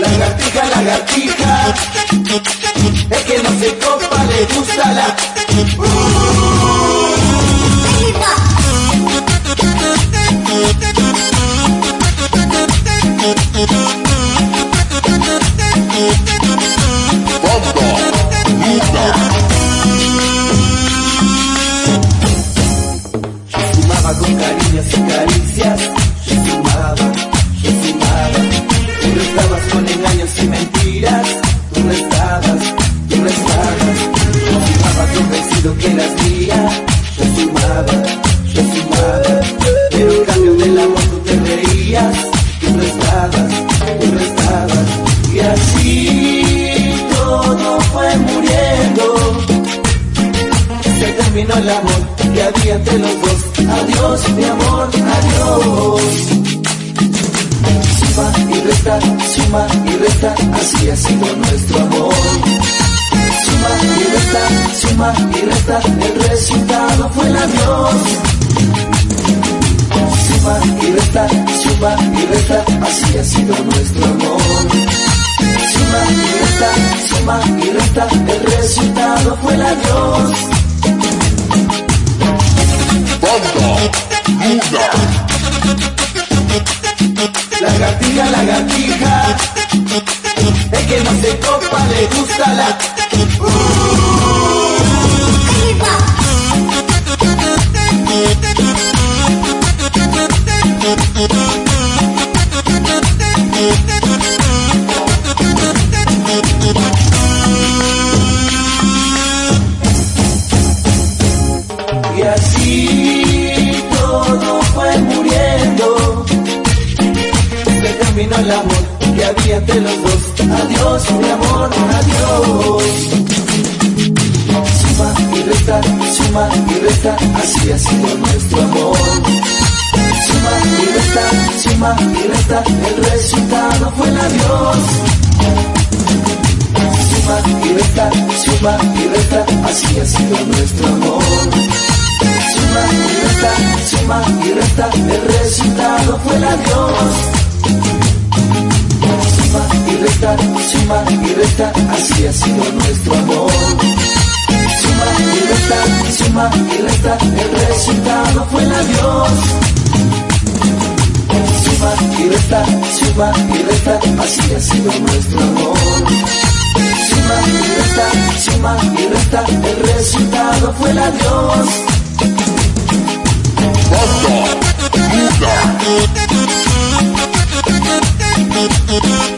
Lagartija, lagartija, es que no se copa, le gusta la... Fumaba con cariños y caricias, estabas, tú no estabas. Y así todo fue muriendo se terminó el amor que había entre los dos. Adiós, mi amor, adiós. Suma y resta, suma y resta, así ha sido nuestro amor. Suma y resta, suma y resta, el resultado fue el adiós. Suma y resta, suma y resta, así ha sido nuestro amor. Suma y resta, suma y resta, el resultado fue el adiós. Lagartija, lagartija, es que no se copa, le gusta la... Y así todo fue muriendo. Se terminó el amor que había entre los dos. Adiós, mi amor, adiós. Suma y resta, suma y resta, así ha sido nuestro amor. Suma y resta, suma y resta, el resultado fue el adiós. Suma y resta, suma y resta, así ha sido nuestro amor. El resultado fue el adiós. Suma y resta, suma y resta, así ha sido nuestro amor. Suma y resta, suma y resta, el resultado fue el adiós. Suma y resta, suma y resta, así ha sido nuestro amor. Suma y resta, suma y resta, el resultado fue el adiós. Thank.